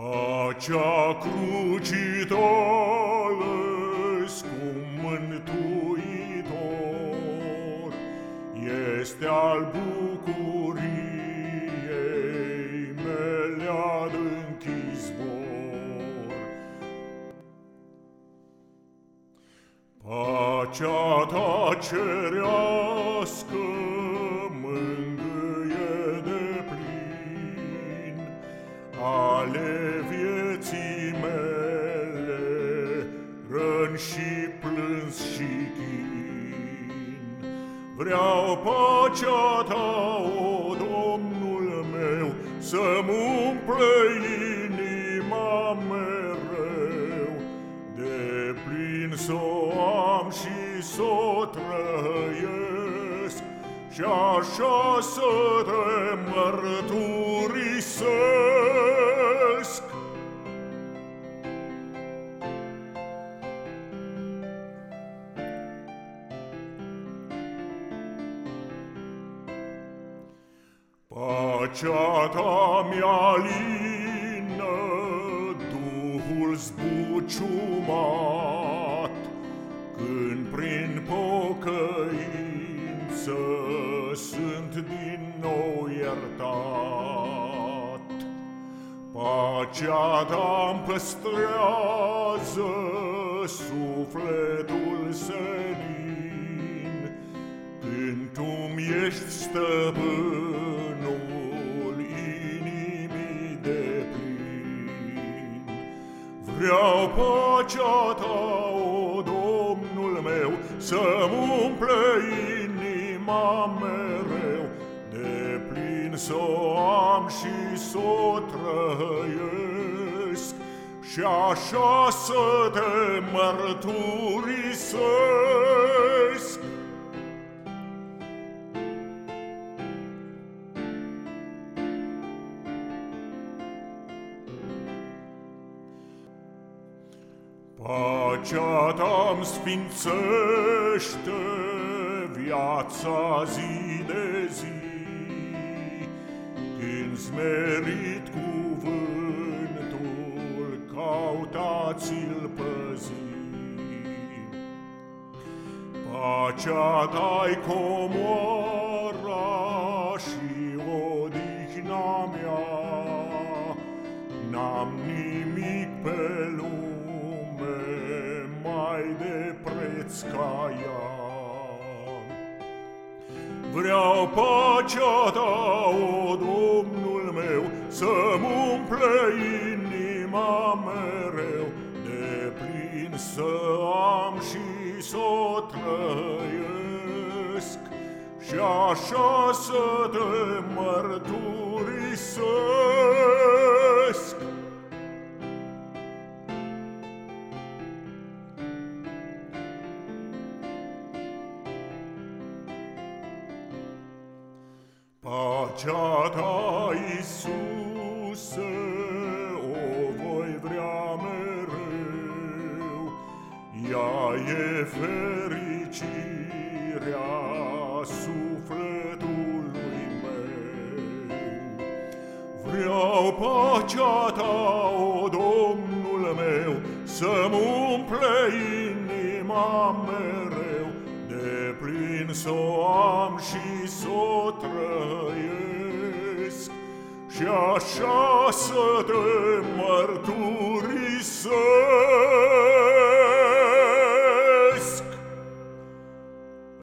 Pacea crucii cum mântuitor este al bucuriei mele adânc izvor. Pacea ta cerească plân și plâns și chin. Vreau pacea ta, o Domnul meu, Să-mi umple inima mereu, De plin s-o am și s-o trăiesc, Și așa să te mărturisesc. Pacea ta mi-a lină Duhul zbuciumat Când prin pocăință Sunt din nou iertat. Pacea ta-mi păstrează Sufletul senin Când tu-mi ești stăpân Vreau pacea ta, o Domnul meu, Să-mi umple inima mereu, De plin s-o am și s-o trăiesc, Și așa să te mărturisesc. Pacea ta-mi sfințește viața zi de zi, Când smerit cuvântul, cautați-l păzi. Pacea ta-i comoara și odihna mea, N-am nimic pe lume, mai de preț ca ea. Vreau pacea ta, o Domnul meu, Să-mi umple inima mereu, De plin să am și să trăiesc, Și așa să te mărturisesc. Pacea ta, Iisuse, o voi vrea mereu, Ea e fericirea sufletului meu. Vreau pacea ta, o Domnul meu, Să-mi umple inima mereu, De plin s-o am și s-o trăiesc Și așa să te mărturisesc